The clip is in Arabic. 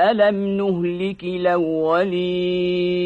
ألم نهلك الأولين